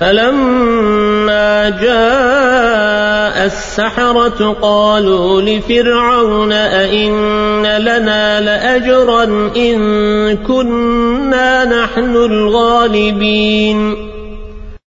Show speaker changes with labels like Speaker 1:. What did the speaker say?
Speaker 1: فلما جاء السحرة قالوا لفرعون أئن لنا لأجرا إن كنا نحن الغالبين